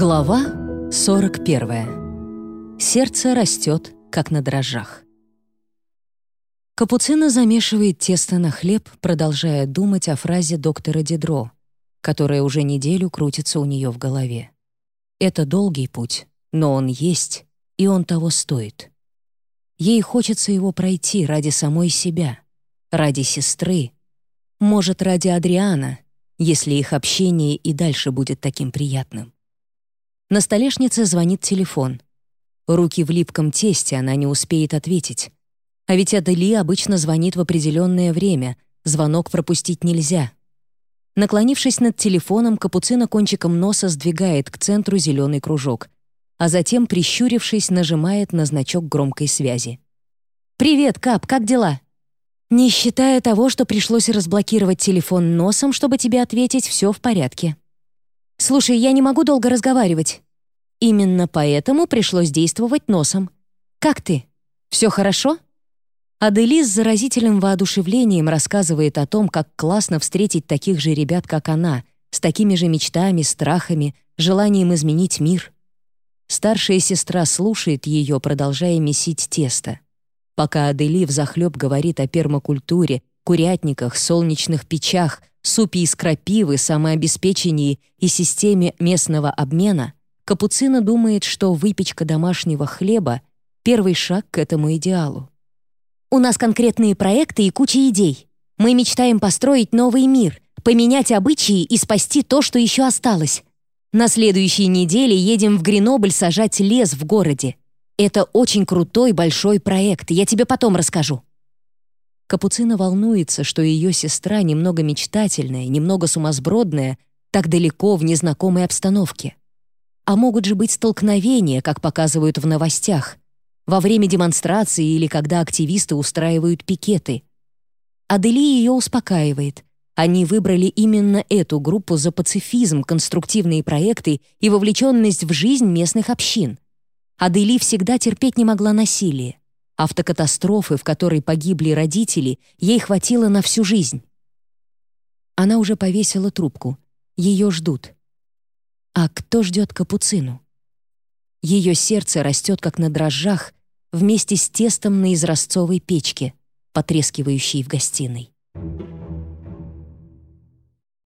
Глава 41. Сердце растет, как на дрожжах. Капуцина замешивает тесто на хлеб, продолжая думать о фразе доктора Дидро, которая уже неделю крутится у нее в голове. Это долгий путь, но он есть, и он того стоит. Ей хочется его пройти ради самой себя, ради сестры, может, ради Адриана, если их общение и дальше будет таким приятным. На столешнице звонит телефон. Руки в липком тесте, она не успеет ответить. А ведь Адели обычно звонит в определенное время, звонок пропустить нельзя. Наклонившись над телефоном, капуцина кончиком носа сдвигает к центру зеленый кружок, а затем, прищурившись, нажимает на значок громкой связи. «Привет, Кап, как дела?» «Не считая того, что пришлось разблокировать телефон носом, чтобы тебе ответить, все в порядке», «Слушай, я не могу долго разговаривать». Именно поэтому пришлось действовать носом. «Как ты? Все хорошо?» Адели с заразительным воодушевлением рассказывает о том, как классно встретить таких же ребят, как она, с такими же мечтами, страхами, желанием изменить мир. Старшая сестра слушает ее, продолжая месить тесто. Пока Адели взахлеб говорит о пермакультуре, курятниках, солнечных печах, супе из крапивы, самообеспечении и системе местного обмена, Капуцина думает, что выпечка домашнего хлеба — первый шаг к этому идеалу. «У нас конкретные проекты и куча идей. Мы мечтаем построить новый мир, поменять обычаи и спасти то, что еще осталось. На следующей неделе едем в Гренобль сажать лес в городе. Это очень крутой большой проект, я тебе потом расскажу». Капуцина волнуется, что ее сестра немного мечтательная, немного сумасбродная, так далеко в незнакомой обстановке. А могут же быть столкновения, как показывают в новостях, во время демонстрации или когда активисты устраивают пикеты. Адели ее успокаивает. Они выбрали именно эту группу за пацифизм, конструктивные проекты и вовлеченность в жизнь местных общин. Адели всегда терпеть не могла насилие. Автокатастрофы, в которой погибли родители, ей хватило на всю жизнь. Она уже повесила трубку. Ее ждут. А кто ждет капуцину? Ее сердце растет, как на дрожжах, вместе с тестом на изразцовой печке, потрескивающей в гостиной. Thank you.